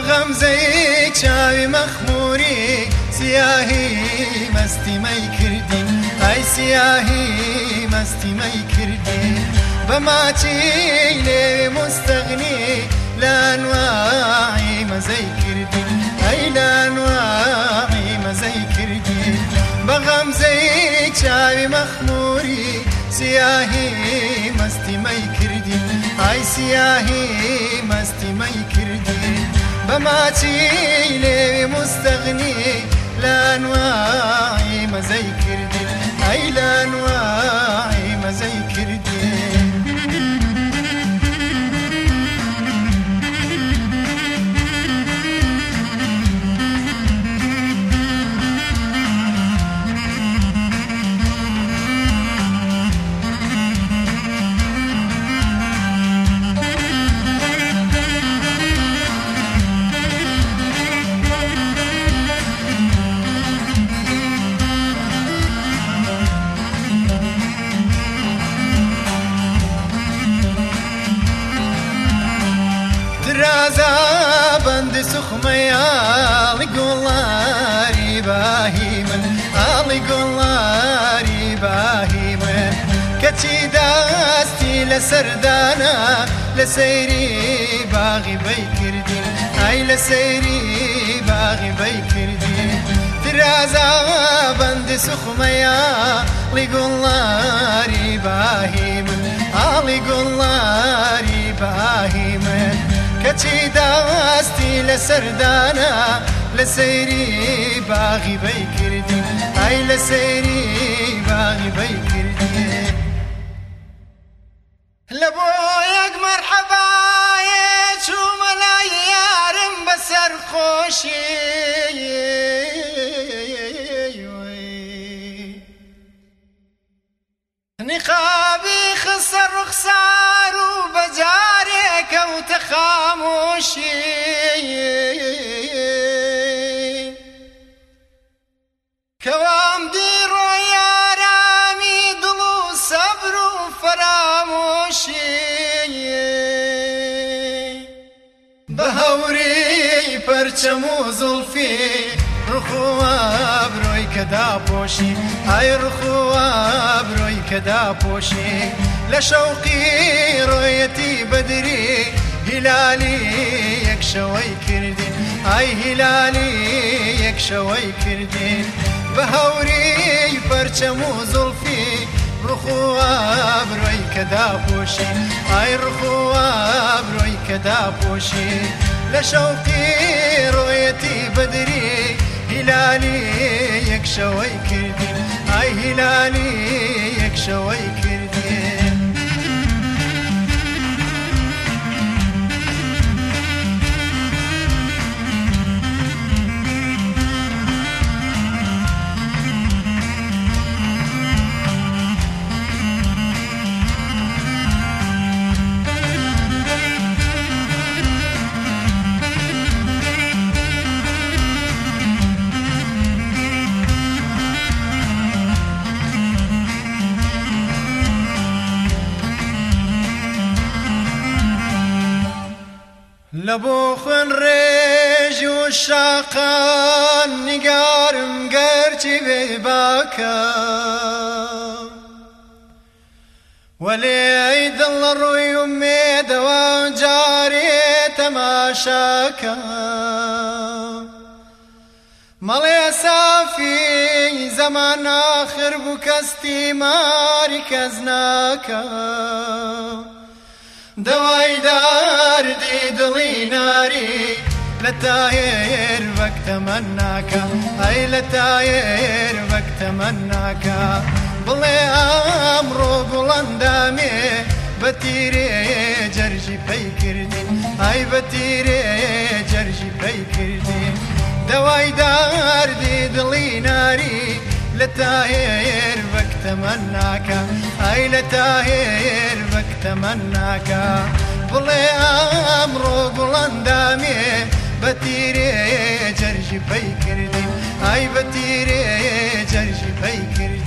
غەمزەی چاوی مەخموری سیاهی مەستیمەی کردی ئای سیاهی مەستیمەی کردی بە ماچی لێ مستەغنی لانواعی مەزەی کردی ئەی لانواعی مەزەی کردی بە غەمزەی چاوی مەخموری سیاهی مەستیمەی کردی ئای سیاهی مەستیمەی کردی فماتي لي مستغني لانواعي زي كردي اي لانواعي سخم يا لقولاري باهي من لقولاري باهي من كتي داستي لسردانا لسيري باغي بيكردين اي لسيري باغي بيكردين ترازا بند سخميا لقولاري باهي من چی داستی لسردانا لسیری باغی بی کردی ای لسیری باغی بی کردی لبو یک مرحبا چو ملای یارم بسر خوشی نقاب بەخشی کەوام دیڕۆیارامی دڵ و سەبر و فەرامۆشی بە هەوری پەرچەم و زڵفی ڕخوابرۆی کەدا پۆشی ئای ڕخوابرۆی کەدا پۆشی لە شەوقی ڕۆیەتی بەدری هلالی یەک شەوەی کردین ئای هلالی یەک شەوەی کردین بە هەوری پەرچەم و زڵفی ڕخوا برۆی کەدا پۆشی ئای ڕخوا برۆی کەدا پۆشی لە شەوقی ڕۆیەتی بەدری هلالی یەک شەوەی کردین ئای هلالی یەک شەوەی کردین لەبوو خوێن ڕێژ و شاقان نیگارم گەرچی بێ باکە وەلێی دڵ لە ڕووی و مێدەوە جارێ تەماشاکە مەڵێ سافی زەمان ناخر بوو کەستی ماری کەس ناکە دەوای داردی دڵی ناری لە تاێر وەکتەمە ناکە ئەی لە تاێر وەکتەمە ناکە بڵێ ئامڕۆ گوڵندامێ بە تیرێ جەرژی پێی کردین ئای بە تیرێ جەرژی پێی کردین دەوای داردی دڵی ناری لە تاهێر بەکتەمەەن ناکە ئای لە تاهێر بەکتەمەەن ناکە بڵێ ئامڕۆ بڵندامێ بە تیرێ جەرژی پەی کردیم ئای بە تیرێ جەرژی پەی کردی